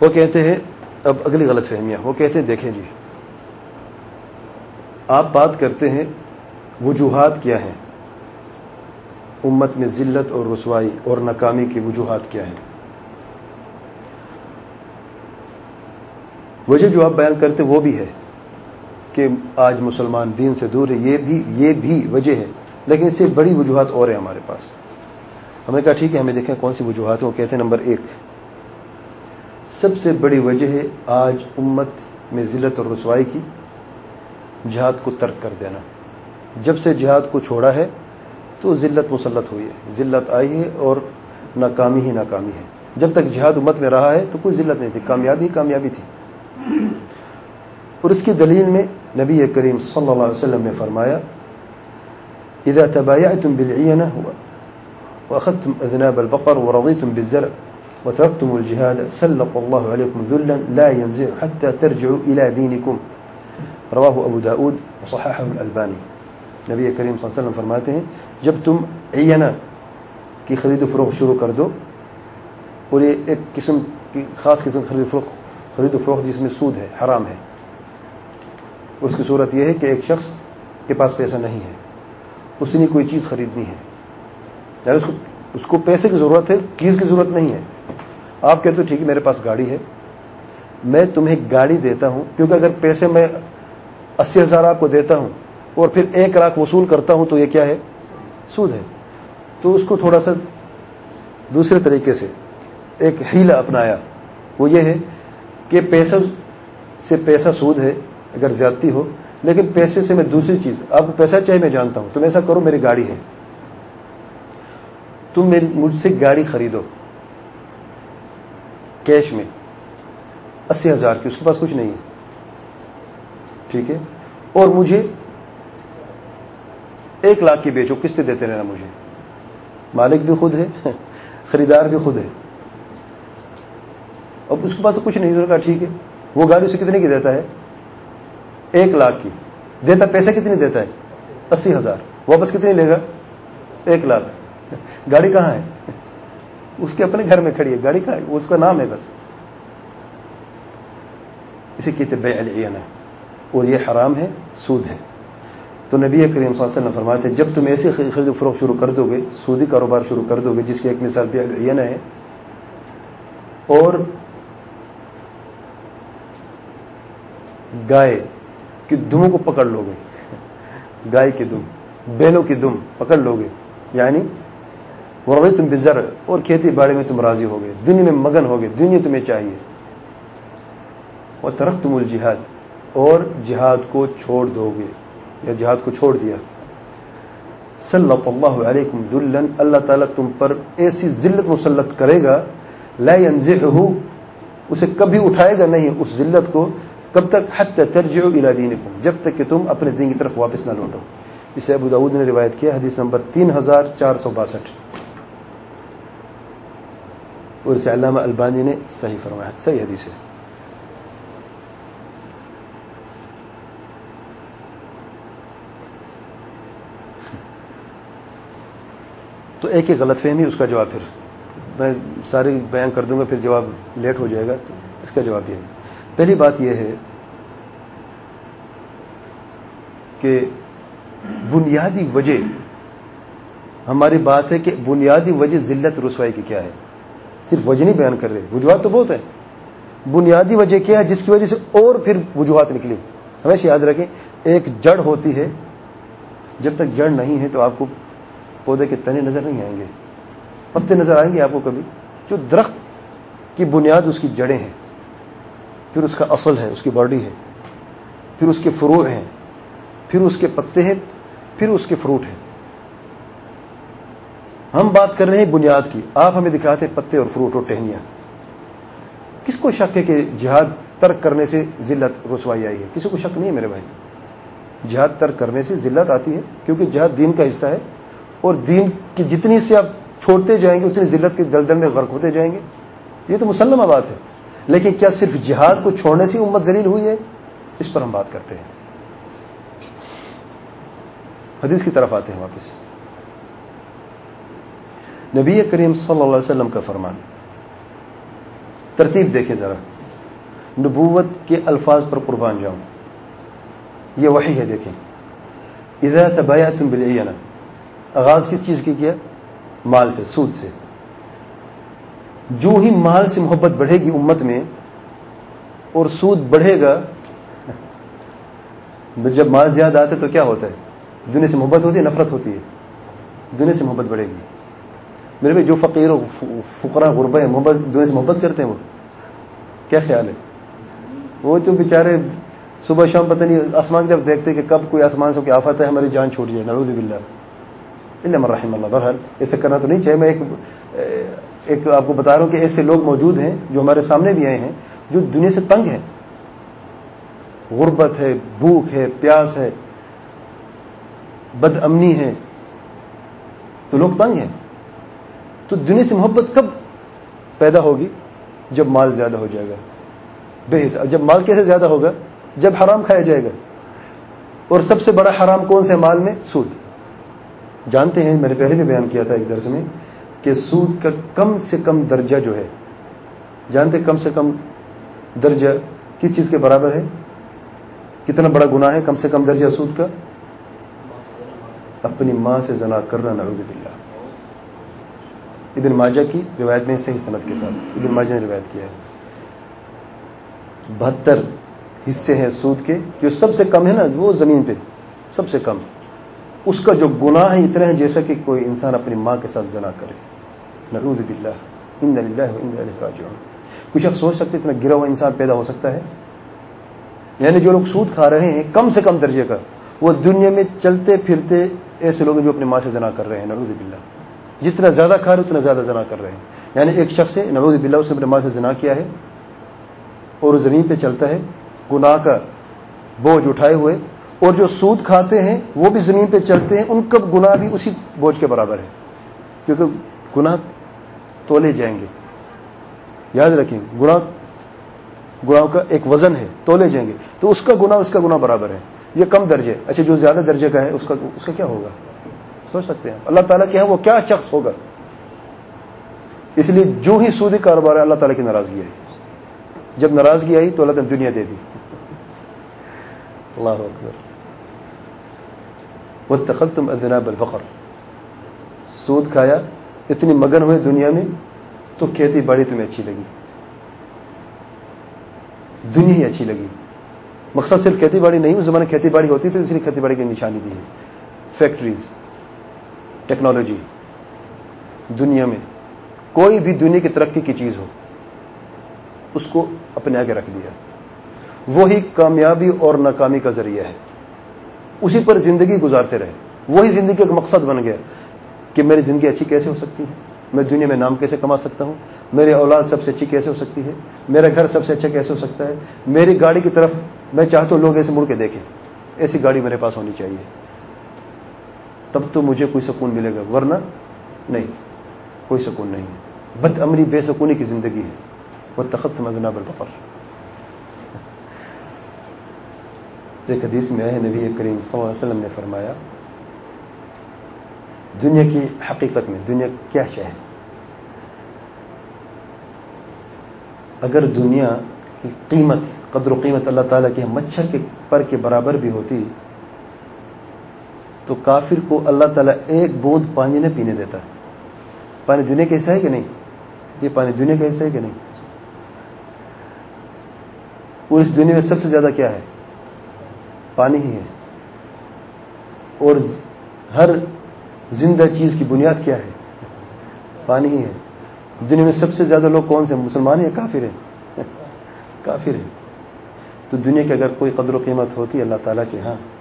وہ کہتے ہیں، اب اگلی غلط فہمیاں وہ کہتے ہیں، دیکھیں جی آپ بات کرتے ہیں، وجوہات کیا ہیں؟ امت میں ذلت اور رسوائی اور ناکامی کی وجوہات کیا ہیں؟ وجہ جو آپ بیان کرتے وہ بھی ہے کہ آج مسلمان دین سے دور ہے، یہ بھی یہ بھی وجہ ہے۔ لیکن اس سے بڑی وجوہات اور ہیں ہمارے پاس۔ ہم نے کہا، ٹھیک ہے، ہمیں دیکھیں کون سی وجوہات ہیں۔ وہ کہتے ہیں، نمبر ایک سب سے بڑی وجہ ہے آج امت میں ذلت اور رسوائی کی، جہاد کو ترک کر دینا۔ جب سے جہاد کو چھوڑا ہے تو ذلت مسلط ہوئی ہے۔ ذلت آئی ہے اور ناکامی ہی ناکامی ہے۔ جب تک جہاد امت میں رہا ہے تو کوئی ذلت نہیں تھی۔ کامیابی کامیابی تھی۔ اور اس کی دلیل میں نبی کریم صلی اللہ علیہ وسلم نے فرمایا، اذا تبايعتم بالعينة واخذتم اذناب البقر ورضيتم بالزرع وتركتم الجهاد سلط الله عليكم ذلا لا ينزع حتى ترجعوا الى دينكم رواه ابو داود وصححه الالباني نبی کریم صلی اللہ علیہ وسلم فرماتے ہیں، جب تم عینہ کی خرید و فروخت شروع کر دو، اور یہ ایک قسم کی خاص قسم خرید و فروخت، خرید و فروخت جس میں سود ہے، حرام ہے، اس کی صورت یہ ہے کہ ایک شخص کے پاس پیسہ نہیں ہے، اس نے کوئی چیز خریدنی ہے۔ یعنی اس کو اس کو پیسے کی ضرورت ہے، چیز کی ضرورت نہیں ہے۔ آپ کہتے ہو ٹھیک ہے، میرے پاس گاڑی ہے۔ میں تمہیں گاڑی دیتا ہوں، کیونکہ اگر پیسے میں اسی ہزار آپ کو دیتا ہوں اور پھر ایک لاکھ وصول کرتا ہوں، تو یہ کیا ہے؟ سود ہے۔ تو اس کو تھوڑا سا دوسرے طریقے سے ایک ہیلا اپنایا۔ وہ یہ ہے کہ پیسہ سے پیسہ سود ہے، اگر زیادتی ہو۔ لیکن پیسے سے میں دوسری چیز آپ کو پیسہ چاہے میں جانتا ہوں، تم ایسا کرو، میری گاڑی ہے۔ تم مجھ سے گاڑی خریدو۔ کیش میں اسی ہزار کی، اس کے پاس کچھ نہیں ہے۔ ٹھیک ہے؟ اور مجھے ایک لاکھ کی بیچو قسط دیتے رہنا مجھے۔ مالک بھی خود ہے، خریدار بھی خود ہے۔ اب اس کے پاس تو کچھ نہیں کہا ٹھیک ہے۔ وہ گاڑی اسے کتنے کی دیتا ہے؟ ایک لاکھ کی۔ دیتا پیسے کتنی دیتا ہے؟ اسی ہزار۔ واپس کتنی لے گا؟ ایک لاکھ۔ گاڑی کہاں ہے؟ اس کے اپنے گھر میں کھڑی ہے، گاڑی کہاں ہے اس کا نام ہے بس۔ اسے کہتے بے علیہ اور یہ حرام ہے، سود ہے۔ تو نبی کریم صلی اللہ علیہ وسلم فرماتے جب تم ایسی خرید و فروخت شروع کر دو گے، سودی کاروبار شروع کر دو گے، جس کی ایک مثال بے علیہ ہے۔ اور گائے کی دموں کو پکڑ لو گے۔ گائے کی دم، بیلوں کی دم پکڑ لو گے۔ یعنی وہ تم بزر اور کھیتی باڑی میں تم راضی ہو گئے دنیا میں مگن ہو گئے دنیا تمہیں چاہیے۔ اور ترق تم الجہاد اور جہاد کو چھوڑ دو گے یا جہاد کو چھوڑ دیا۔ صلی اللہ علیکم ذلن اللہ تعالیٰ تم پر ایسی ذلت مسلط کرے گا، لا ينزعه، اسے کبھی اٹھائے گا نہیں اس ذلت کو، کب تک؟ حت ترجعوا الى دینکم جب تک کہ تم اپنے دین کی طرف واپس نہ لوٹو۔ اسے ابو داود نے روایت کیا، حدیث نمبر تین ہزار چار سو باسٹھ۔ اور اسے علامہ البانی نے صحیح فرمایا، صحیح حدیث ہے۔ تو ایک ایک غلط فہمی، اس کا جواب پھر۔ میں ساری بیان کر دوں گا، پھر جواب لیٹ ہو جائے گا، تو اس کا جواب یہ ہے۔ پہلی بات یہ ہے کہ بنیادی وجہ، ہماری بات ہے کہ بنیادی وجہ ذلت رسوائی کی کیا ہے۔ صرف وجہ نہیں بیان کر رہے، وجوہات تو بہت ہے بنیادی وجہ کیا ہے؟ جس کی وجہ سے اور پھر وجوہات نکلی۔ ہمیشہ یاد رکھیں، ایک جڑ ہوتی ہے، جب تک جڑ نہیں ہے تو آپ کو پودے کے تنے نظر نہیں آئیں گے۔ پتے نظر آئیں گے آپ کو کبھی۔ جو درخت کی بنیاد اس کی جڑیں ہیں، پھر اس کا اصل ہے، اس کی باڈی ہے۔ پھر اس کے فروع ہیں۔ پھر اس کے پتے ہیں، پھر اس کے فروٹ ہیں۔ ہم بات کر رہے ہیں بنیاد کی۔ آپ ہمیں دکھاتے ہیں پتے اور فروٹ اور ٹہنیاں۔ کس کو شک ہے کہ جہاد ترک کرنے سے ذلت رسوائی آئی ہے؟ کسی کو شک نہیں ہے میرے بھائی؟ جہاد ترک کرنے سے ذلت آتی ہے کیونکہ جہاد دین کا حصہ ہے اور دین کی جتنی سے آپ چھوڑتے جائیں گے، اتنی ذلت کے دلدل میں غرق ہوتے جائیں گے۔ یہ تو مسلمہ بات ہے۔ لیکن کیا صرف جہاد کو چھوڑنے سے امت ذلیل ہوئی ہے؟ اس پر ہم بات کرتے ہیں۔ حدیث کی طرف آتے ہیں واپس۔ نبی کریم صلی اللہ علیہ وسلم کا فرمان۔ ترتیب دیکھیں ذرا۔ نبوت کے الفاظ پر قربان جاؤں۔ یہ وہی ہے دیکھیں۔ اذا تبایعتم بالعینہ آغاز کس چیز کی کیا؟ مال سے، سود سے۔ جو ہی مال سے محبت بڑھے گی امت میں، اور سود بڑھے گا، جب مال زیادہ آتے تو کیا ہوتا ہے؟ دنیا سے محبت ہوتی ہے، نفرت ہوتی ہے۔ دنیا سے محبت بڑھے گی۔ میرے بھائی، جو فقیر و فقرا غربا ہے محبت دنیا سے محبت کرتے ہیں وہ۔ کیا خیال ہے؟ وہ تو بیچارے صبح شام پتہ نہیں، آسمان کی طرف دیکھتے کہ کب کوئی آسمان سے کوئی آفت ہے، ہماری جان چھوٹ جائے۔ نروز بلّہ اللہ رحم اللہ۔ بہرحال، ایسے کرنا تو نہیں چاہیے۔ میں ایک ایک آپ کو بتا رہا ہوں کہ ایسے لوگ موجود ہیں جو ہمارے سامنے بھی آئے ہیں، جو دنیا سے تنگ ہیں۔ غربت ہے، بھوک ہے، پیاس ہے، بد امنی ہے، تو لوگ تنگ ہیں۔ تو دنیا سے محبت کب پیدا ہوگی؟ جب مال زیادہ ہو جائے گا۔ بے حساب، جب مال کیسے زیادہ ہوگا؟ جب حرام کھایا جائے گا۔ اور سب سے بڑا حرام کون سے مال میں؟ سود۔ جانتے ہیں، میں نے پہلے بھی بیان کیا تھا ایک درس میں کہ سود کا کم سے کم درجہ جو ہے، جانتے کم سے کم درجہ کس چیز کے برابر ہے؟ کتنا بڑا گناہ ہے کم سے کم درجہ سود کا؟ اپنی ماں سے زنا کرنا، نعوذ باللہ۔ ابن ماجہ کی روایت میں صحیح صنعت کے ساتھ۔ ابن ماجہ نے روایت کیا ہے۔ بہتر حصے ہیں سود کے، جو سب سے کم ہے نا، وہ زمین پہ۔ سب سے کم۔ اس کا جو گناہ ہے اتنا ہے جیسا کہ کوئی انسان اپنی ماں کے ساتھ زنا کرے۔ نعوذ باللہ۔ ان اللہ راجعون۔ کچھ شخص سوچ سکتے اتنا گرا ہوا انسان پیدا ہو سکتا ہے؟ یعنی جو لوگ سود کھا رہے ہیں، کم سے کم درجے کا۔ وہ دنیا میں چلتے پھرتے ایسے لوگ جو اپنی ماں سے زنا کر رہے ہیں۔ نعوذ باللہ۔ جتنا زیادہ کھا رہے اتنا زیادہ زنا کر رہے ہیں۔ یعنی ایک شخص ہے نعوذ باللہ اس نے اپنے ماں سے زنا کیا ہے اور زمین پہ چلتا ہے، گناہ کا بوجھ اٹھائے ہوئے، اور جو سود کھاتے ہیں، وہ بھی زمین پہ چلتے ہیں، ان کا گناہ بھی اسی بوجھ کے برابر ہے۔ کیونکہ گناہ تولے جائیں گے۔ یاد رکھیں، گناہ گناہ کا ایک وزن ہے، تولے جائیں گے۔ تو اس کا گناہ، اس کا گناہ برابر ہے۔ یہ کم درجے اچھا جو زیادہ درجے کا ہے، اس کا اس کا کیا ہوگا؟ سوچ سکتے ہیں۔ اللہ تعالیٰ کیا ہے وہ کیا شخص ہوگا؟ اس لیے جو ہی سودی کاروبار ہے، اللہ تعالیٰ کی ناراضگی ہے جب ناراضگی آئی تو اللہ تعالیٰ دنیا دے دی۔ اللہ اکبر۔ وہ تخل تم ادناب الفقر۔ سود کھایا، اتنی مگن ہوئے دنیا میں، تو کھیتی باڑی تمہیں اچھی لگی۔ دنیا ہی اچھی لگی۔ مقصد صرف کھیتی باڑی نہیں، اس زمانے کھیتی باڑی ہوتی تو اس لیے کھیتی باڑی کی نشانی دی۔ ہے فیکٹریز۔ ٹیکنالوجی، دنیا میں کوئی بھی دنیا کی ترقی کی چیز ہو، اس کو اپنے آگے رکھ دیا۔ وہی کامیابی اور ناکامی کا ذریعہ ہے۔ اسی پر زندگی گزارتے رہے۔ وہی زندگی کا مقصد بن گیا کہ میری زندگی اچھی کیسے ہو سکتی ہے؟ میں دنیا میں نام کیسے کما سکتا ہوں؟ میری اولاد سب سے اچھی کیسے ہو سکتی ہے؟ میرا گھر سب سے اچھا کیسے ہو سکتا ہے؟ میری گاڑی کی طرف میں چاہتا ہوں لوگ ایسے مڑ کے دیکھیں۔ ایسی گاڑی میرے پاس ہونی چاہیے۔ تب تو مجھے کوئی سکون ملے گا، ورنہ نہیں، کوئی سکون نہیں بد امری بے سکونی کی زندگی ہے۔ وہ تخت مدنا بالبقر ایک حدیث میں آئے، نبی کریم صلی اللہ علیہ وسلم نے فرمایا، دنیا کی حقیقت میں، دنیا کیا چاہے اگر دنیا کی قیمت، قدر و قیمت اللہ تعالیٰ کے مچھر کے پر کے برابر بھی ہوتی تو کافر کو اللہ تعالیٰ ایک بوند پانی نہ پینے دیتا پانی دنیا کا حصہ ہے کہ نہیں؟ یہ پانی دنیا کا حصہ ہے کہ نہیں؟ اور اس دنیا میں سب سے زیادہ کیا ہے؟ پانی ہی ہے۔ اور ہر زندہ چیز کی بنیاد کیا ہے؟ پانی ہی ہے۔ دنیا میں سب سے زیادہ لوگ کون سے مسلمان ہیں کافر ہیں؟ کافر ہیں۔ تو دنیا کی اگر کوئی قدر و قیمت ہوتی اللہ تعالیٰ کے ہاں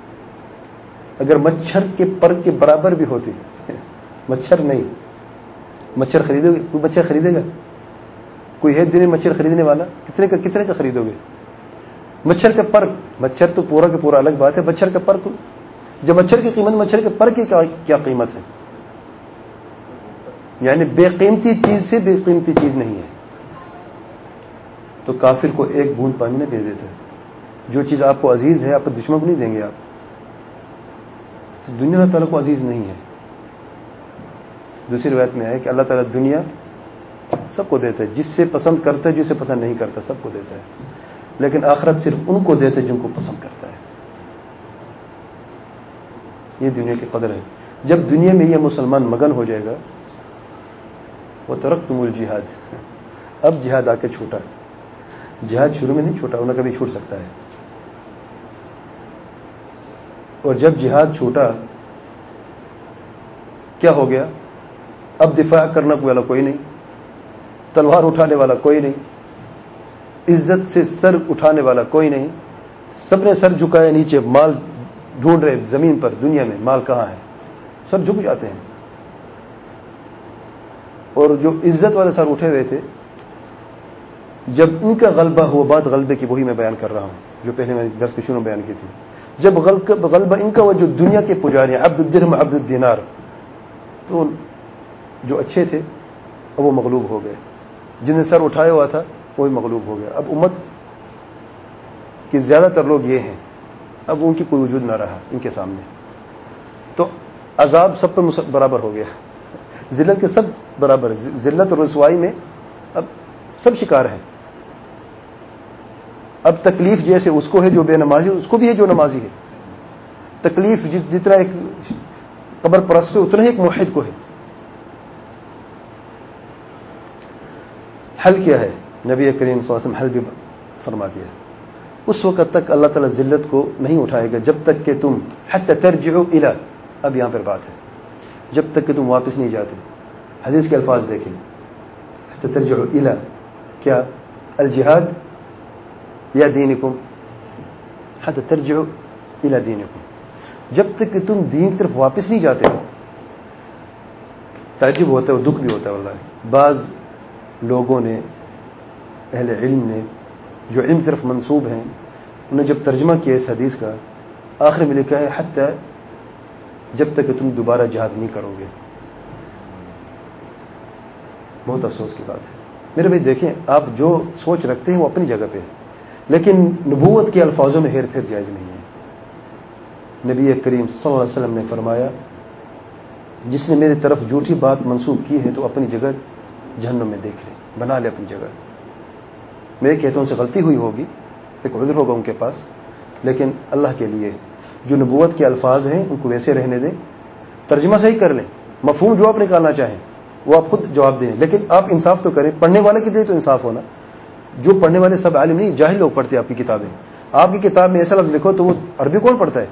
اگر مچھر کے پر کے برابر بھی ہوتی، مچھر نہیں۔ مچھر خریدو گے؟ کوئی مچھر خریدے گا؟ کوئی ہے دن مچھر خریدنے والا؟ کتنے کا کتنے کا خریدو گے؟ مچھر کا پر، مچھر تو پورا کا پورا الگ بات ہے، مچھر کا پر جب مچھر کی قیمت، مچھر کے پر کی کیا قیمت ہے؟ یعنی بے قیمتی چیز سے بے قیمتی چیز نہیں ہے۔ تو کافر کو ایک بوند پانی میں بھیج دیتا ہے۔ جو چیز آپ کو عزیز ہے، آپ کو دشمن کو نہیں دیں گے آپ۔ تو دنیا اللہ تعالیٰ کو عزیز نہیں ہے۔ دوسری روایت میں ہے کہ اللہ تعالیٰ دنیا سب کو دیتا ہے، جس سے پسند کرتا ہے، جسے پسند نہیں کرتا، سب کو دیتا ہے۔ لیکن آخرت صرف ان کو دیتے جن کو پسند کرتا ہے۔ یہ دنیا کی قدر ہے۔ جب دنیا میں یہ مسلمان مگن ہو جائے گا، وہ ترق تم الجہاد اب جہاد آ کے چھوٹا جہاد شروع میں نہیں چھوٹا انہیں کبھی چھوٹ سکتا ہے۔ اور جب جہاد چھوٹا کیا ہو گیا؟ اب دفاع کرنا والا کوئی نہیں، تلوار اٹھانے والا کوئی نہیں، عزت سے سر اٹھانے والا کوئی نہیں، سب نے سر جھکائے نیچے مال ڈھونڈ رہے، زمین پر، دنیا میں، مال کہاں ہے؟ سر جھک جاتے ہیں۔ اور جو عزت والے سر اٹھے ہوئے تھے، جب ان کا غلبہ ہوا بات غلبے کی وہی میں بیان کر رہا ہوں، جو پہلے میں دس کشوں میں بیان کی تھی۔ جب غلبہ ان کا وہ جو دنیا کے پجاری عبد الدرم عبد الدینار. تو جو اچھے تھے، اب وہ مغلوب ہو گئے. جن نے سر اٹھایا ہوا تھا وہ بھی مغلوب ہو گیا اب امت کے زیادہ تر لوگ یہ ہیں. اب ان کی کوئی وجود نہ رہا ان کے سامنے. تو عذاب سب پہ برابر ہو گیا. ذلت کے سب برابر ذلت اور رسوائی میں اب سب شکار ہیں. اب تکلیف جیسے اس کو ہے جو بے نمازی اس کو بھی ہے جو نمازی ہے۔ تکلیف جتنا ایک قبر پرست ہے، اتنا ہی ایک موحد کو ہے۔ حل کیا ہے؟ نبی کریم صلی اللہ علیہ وسلم حل بھی فرما دیا اس وقت تک اللہ تعالیٰ ذلت کو نہیں اٹھائے گا، جب تک کہ تم حت ترجعوا الى اب یہاں پر بات ہے۔ جب تک کہ تم واپس نہیں جاتے۔ حدیث کے الفاظ دیکھیں۔ حت ترجعوا الى کیا؟ الجہاد یا دینکم؟ حت ترجعوا الى دینکم. جب تک کہ تم دین کی طرف واپس نہیں جاتے ہو، تعجب ہوتا ہے اور دکھ بھی ہوتا ہے اللہ بعض لوگوں نے، اہل علم نے جو علم طرف منصوب ہیں، انہیں جب ترجمہ کیا اس حدیث کا، آخر میں لکھا ہے، حتی جب تک کہ تم دوبارہ جہاد نہیں کرو گے۔ بہت افسوس کی بات ہے۔ میرے بھائی دیکھیں، آپ جو سوچ رکھتے ہیں وہ اپنی جگہ پہ ہے۔ لیکن نبوت کے الفاظوں میں ہیر پھیر جائز نہیں ہے۔ نبی کریم صلی اللہ علیہ وسلم نے فرمایا، جس نے میری طرف جھوٹی بات منسوخ کی ہے تو اپنی جگہ جہنم میں دیکھ لے، بنا لے اپنی جگہ۔ میرے کہتے ان سے غلطی ہوئی ہوگی، ایک عذر ہوگا ان کے پاس۔ لیکن اللہ کے لیے جو نبوت کے الفاظ ہیں، ان کو ویسے رہنے دیں۔ ترجمہ صحیح کر لیں، مفہوم جو آپ نکالنا چاہیں، وہ آپ خود جواب دیں۔ لیکن آپ انصاف تو کریں، پڑھنے والے کے لیے تو انصاف ہونا۔ جو پڑھنے والے سب عالم نہیں، جاہل لوگ پڑھتے آپ کی کتابیں۔ آپ کی کتاب میں ایسا لفظ لکھو تو وہ عربی کون پڑھتا ہے؟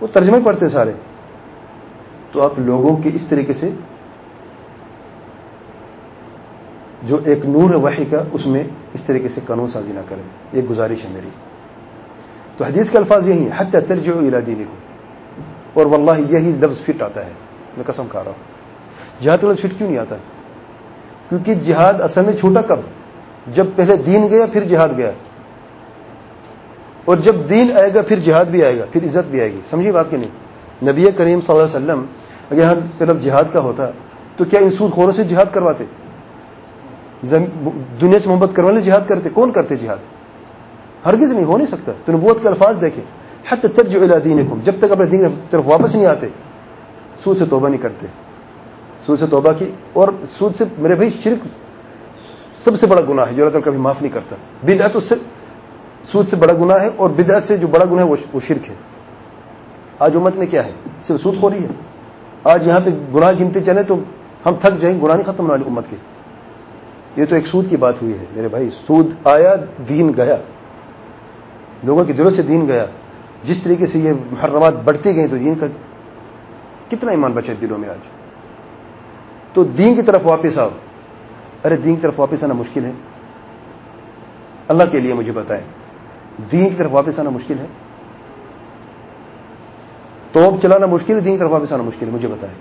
وہ ترجمے پڑھتے سارے۔ تو آپ لوگوں کے اس طریقے سے جو ایک نور ہے وحی کا، اس میں اس طریقے سے قانون سازی نہ کریں۔ یہ گزارش ہے میری۔ تو حدیث کے الفاظ یہی ہے حت ترجیح الى دینکم۔ اور واللہ یہی لفظ فٹ آتا ہے۔ میں قسم کھا رہا ہوں۔ جہاد لفظ فٹ کیوں نہیں آتا؟ کیونکہ جہاد اصل میں چھوٹا کب؟ جب پہلے دین گیا، پھر جہاد گیا۔ اور جب دین آئے گا، پھر جہاد بھی آئے گا، پھر عزت بھی آئے گی۔ سمجھیے بات کہ نہیں؟ نبی کریم صلی اللہ علیہ وسلم اگر یہاں پہلے جہاد کا ہوتا، تو کیا انسود خوروں سے جہاد کرواتے؟ دنیا سے محبت کروانے جہاد کرتے؟ کون کرتے جہاد؟ ہرگز نہیں، ہو نہیں سکتا۔ تو نبوت کے الفاظ دیکھیں۔ حت ترج الى جب تک اپنے دین کی طرف واپس نہیں آتے، سود سے توبہ نہیں کرتے۔ سود سے توبہ کی، اور سود سے میرے بھائی شرک سب سے بڑا گناہ ہے، جو اللہ تعالیٰ کبھی معاف نہیں کرتا۔ بدعت اس سے سود سے بڑا گناہ ہے اور بدعت سے جو بڑا گناہ ہے وہ شرک ہے۔ آج امت میں کیا ہے؟ صرف سود خوری ہے۔ آج یہاں پہ گناہ گنتے چلے تو ہم تھک جائیں، گناہ نہیں ختم ہونے امت کے۔ یہ تو ایک سود کی بات ہوئی ہے۔ میرے بھائی، سود آیا، دین گیا۔ لوگوں کی دلوں سے دین گیا۔ جس طریقے سے یہ محرمات بڑھتی گئی تو دین کا کتنا ایمان بچے دلوں میں آج؟ تو دین کی طرف واپس آؤ۔ ارے دین کی طرف واپس آنا مشکل ہے۔ اللہ کے لیے مجھے بتائیں۔ دین کی طرف واپس آنا مشکل ہے۔ توپ چلانا مشکل ہے، دین کی طرف واپس آنا مشکل ہے، مجھے بتائیں۔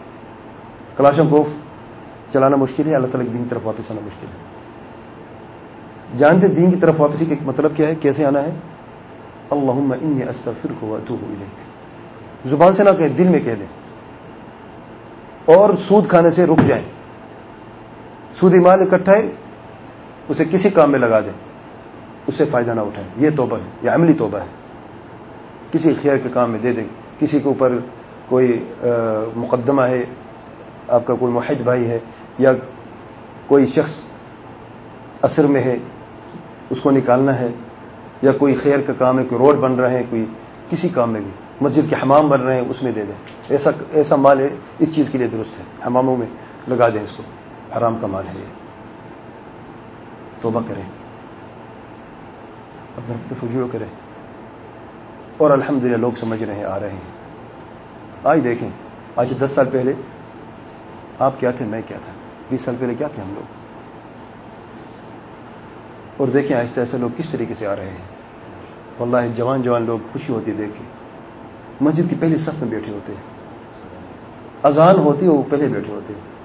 کلاشم کوف چلانا مشکل ہے، اللہ تعالیٰ دین کی طرف واپس آنا مشکل ہے۔ جانتے دین کی طرف واپسی کا مطلب کیا ہے، کیسے آنا ہے؟ اللہ انی استغفر کو زبان سے نہ کہیں، دل میں کہہ دیں۔ اور سود کھانے سے رک جائیں۔ سودی مال اکٹھا ہے اسے کسی کام میں لگا دیں اس سے فائدہ نہ اٹھائیں یہ توبہ ہے، یہ عملی توبہ ہے۔ کسی خیر کے کام میں دے دیں، کسی کے اوپر کوئی مقدمہ ہے، آپ کا کوئی معاہد بھائی ہے، یا کوئی شخص اثر میں ہے، اس کو نکالنا ہے، یا کوئی خیر کا کام ہے کوئی روڈ بن رہے ہیں، کوئی کسی کام میں بھی، مسجد کے حمام بن رہے ہیں، اس میں دے دیں۔ ایسا ایسا مال ہے، اس چیز کے لیے درست ہے، حماموں میں لگا دیں اس کو۔ حرام کا مال ہے یہ۔ توبہ کریں۔ اپنے رجوع کریں۔ اور الحمدللہ لوگ سمجھ رہے ہیں، آ رہے ہیں۔ آج دیکھیں، آج دس سال پہلے آپ کیا تھے، میں کیا تھا؟ بیس سال پہلے کیا تھے ہم لوگ؟ اور دیکھیں آہستہ آہستہ لوگ کس طریقے سے آ رہے ہیں۔ واللہ، جوان جوان لوگ خوشی ہوتی دیکھ کے مسجد کی پہلی صف میں بیٹھے ہوتے ہیں۔ اذان ہوتی ہے، وہ پہلے بیٹھے ہوتے ہیں۔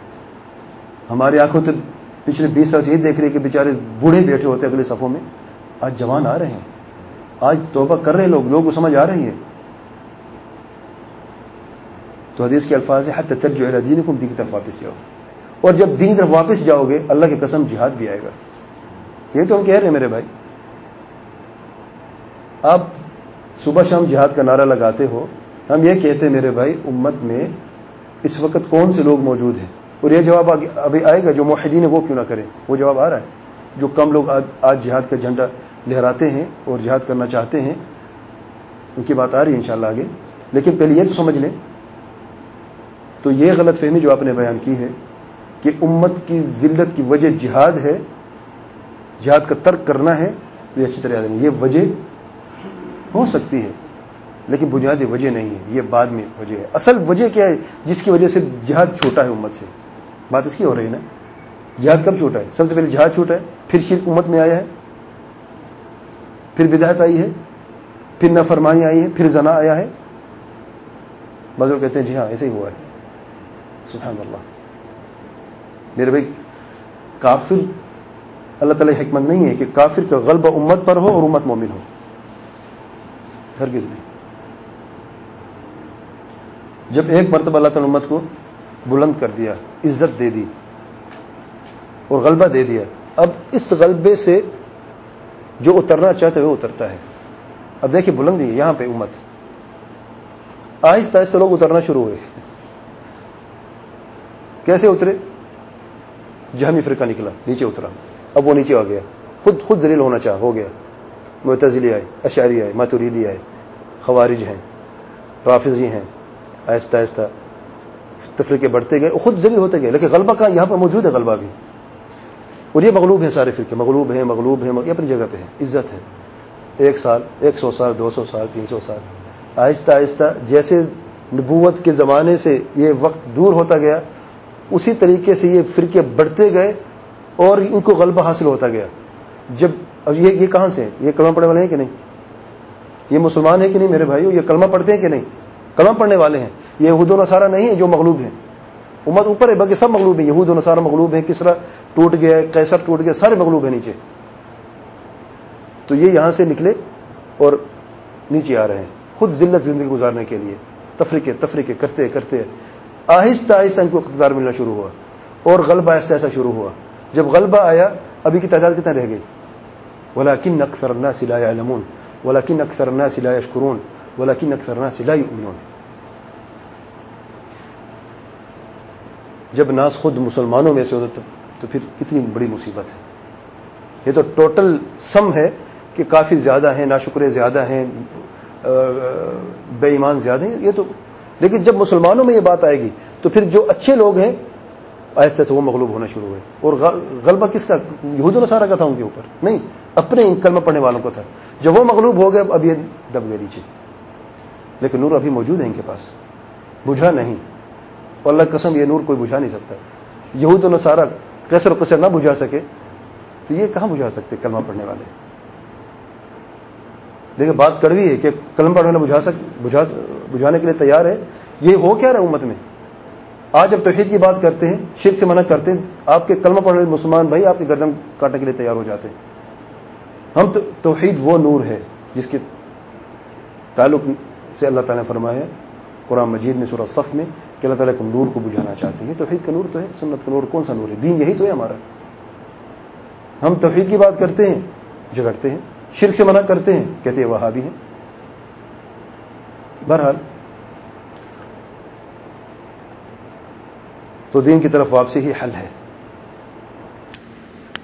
ہماری آنکھوں تو پچھلے بیس سال سے یہ دیکھ رہے کہ بیچارے بوڑھے بیٹھے ہوتے ہیں اگلے صفوں میں۔ آج جوان آ رہے ہیں۔ آج توبہ کر رہے ہیں لوگ لوگ کو سمجھ آ رہی ہے۔ تو حدیث کے الفاظ ہے جو ہے دین کو دین کی طرف واپس جاؤ۔ اور جب دین کی طرف واپس جاؤ گے، اللہ کی قسم جہاد بھی آئے گا۔ یہ تو ہم کہہ رہے ہیں میرے بھائی۔ آپ صبح شام جہاد کا نعرہ لگاتے ہو، ہم یہ کہتے ہیں میرے بھائی، امت میں اس وقت کون سے لوگ موجود ہیں؟ اور یہ جواب ابھی آئے گا جو موحدین ہے وہ کیوں نہ کرے وہ جواب آ رہا ہے۔ جو کم لوگ آج جہاد کا جھنڈا لہراتے ہیں اور جہاد کرنا چاہتے ہیں، ان کی بات آ رہی ہے انشاءاللہ آگے۔ لیکن پہلے یہ تو سمجھ لیں۔ تو یہ غلط فہمی جو آپ نے بیان کی ہے کہ امت کی ذلت کی وجہ جہاد ہے، جہاد کا ترک کرنا ہے، تو یہ اچھی طرح یاد نہیں یہ وجہ ہو سکتی ہے، لیکن بنیادی وجہ نہیں ہے۔ یہ بعد میں وجہ ہے۔ اصل وجہ کیا ہے؟ جس کی وجہ سے جہاد چھوٹا ہے امت سے۔ بات اس کی ہو رہی ہے نا؟ جہاد کب چھوٹا ہے؟ سب سے پہلے جہاد چھوٹا ہے، پھر شرک امت میں آیا ہے، پھر بدایت آئی ہے، پھر نافرمانی آئی ہے، پھر زنا آیا ہے۔ بزرگ کہتے ہیں جی ہاں ایسے ہی ہوا ہے۔ سبحان اللہ۔ میرے بھائی، کافر، اللہ تعالی حکمت نہیں ہے کہ کافر کا غلبہ امت پر ہو اور امت مومن ہو۔ ہرگز نہیں۔ جب ایک مرتبہ اللہ تعالی امت کو بلند کر دیا، عزت دے دی اور غلبہ دے دیا۔ اب اس غلبے سے جو اترنا چاہتے وہ اترتا ہے۔ اب دیکھیے بلندی یہاں پہ امت۔ آہستہ آہستہ لوگ اترنا شروع ہوئے۔ کیسے اترے؟ جہمی فرقہ نکلا، نیچے اترا۔ اب وہ نیچے آ گیا۔ خود خود دلیل ہونا چاہ، ہو گیا۔ معتزلی آئے اشاری آئے، ماتوریدی آئے، خوارج ہیں، رافضی ہیں۔ آہستہ آہستہ تفریقے بڑھتے گئے، خود ذریع ہوتے گئے، لیکن غلبہ کا یہاں پہ موجود ہے غلبہ بھی۔ اور یہ مغلوب ہیں سارے فرقے، مغلوب ہیں مغلوب ہیں، یہ اپنی جگہ پہ ہے عزت ہے۔ ایک سال، ایک سو سال، دو سو سال، تین سو سال۔ آہستہ آہستہ جیسے نبوت کے زمانے سے یہ وقت دور ہوتا گیا، اسی طریقے سے یہ فرقے بڑھتے گئے اور ان کو غلبہ حاصل ہوتا گیا۔ جب، اب یہ یہ کہاں سے یہ کلمہ پڑھنے والے ہیں کہ نہیں؟ یہ مسلمان ہیں کہ نہیں میرے بھائیو؟ یہ کلمہ پڑھتے ہیں کہ نہیں؟ کلمہ پڑھنے والے ہیں۔ یہ یہود و نصارہ نہیں ہے جو مغلوب ہیں۔ امت اوپر ہے باقی سب مغلوب ہیں۔ یہود و نصارہ مغلوب ہیں، کس طرح ٹوٹ گیا کیسر ٹوٹ گیا، سارے مغلوب ہیں نیچے۔ تو یہ یہاں سے نکلے اور نیچے آ رہے ہیں۔ خود ذلت زندگی گزارنے کے لیے۔ تفریقے تفریقے کرتے کرتے آہستہ آہستہ ان کو اقتدار ملنا شروع ہوا۔ اور غلبہ ایسا ایسا شروع ہوا۔ جب غلبہ آیا، ابھی کی تعداد کتنا رہ گئی؟ ولاکن اکثر الناس لا يعلمون۔ ولاکن اکثر الناس لا يشكرون۔ ولاکن اکثر الناس لا جب ناس خود مسلمانوں میں سے ہوتا تو پھر کتنی بڑی مصیبت ہے۔ یہ تو ٹوٹل سم ہے کہ کافی زیادہ ہیں ناشکرے زیادہ ہیں بے ایمان زیادہ ہیں، یہ تو لیکن جب مسلمانوں میں یہ بات آئے گی تو پھر جو اچھے لوگ ہیں، آہستہ سے وہ مغلوب ہونا شروع ہوئے۔ اور غلبہ کس کا؟ یہود السارا کا تھا ان کے اوپر۔ نہیں، اپنے کلمہ پڑھنے والوں کا تھا۔ جب وہ مغلوب ہو گئے، اب یہ دب گئے نیچے۔ لیکن نور ابھی موجود ہے ان کے پاس۔ بجھا نہیں۔ اور اللہ قسم یہ نور کوئی بجھا نہیں سکتا۔ یہود السارا کیسر کسر نہ بجھا سکے۔ تو یہ کہاں بجھا سکتے کلمہ پڑھنے والے؟ دیکھیں، بات کڑوی ہے کہ کلم پڑھنے بجھا سک بجھانے کے لیے تیار ہے۔ یہ ہو کیا رہا امت میں؟ آج اب توحید کی بات کرتے ہیں، شرک سے منع کرتے ہیں، آپ کے کلمہ پڑھنے والے مسلمان بھائی آپ کے گردن کاٹنے کے لیے تیار ہو جاتے ہیں۔ ہم تو، توحید وہ نور ہے جس کے تعلق سے اللہ تعالیٰ نے فرمایا قرآن مجید میں سورہ صف میں کہ اللہ تعالیٰ کو نور کو بجھانا چاہتے ہیں۔ توحید کا نور تو ہے، سنت کا نور، کون سا نور ہے؟ دین یہی تو ہے ہمارا۔ ہم توحید کی بات کرتے ہیں جھگڑتے ہیں، شرک سے منع کرتے ہیں، کہتے ہیں وہاں بھی ہیں۔ بہرحال، تو دین کی طرف واپسی ہی حل ہے۔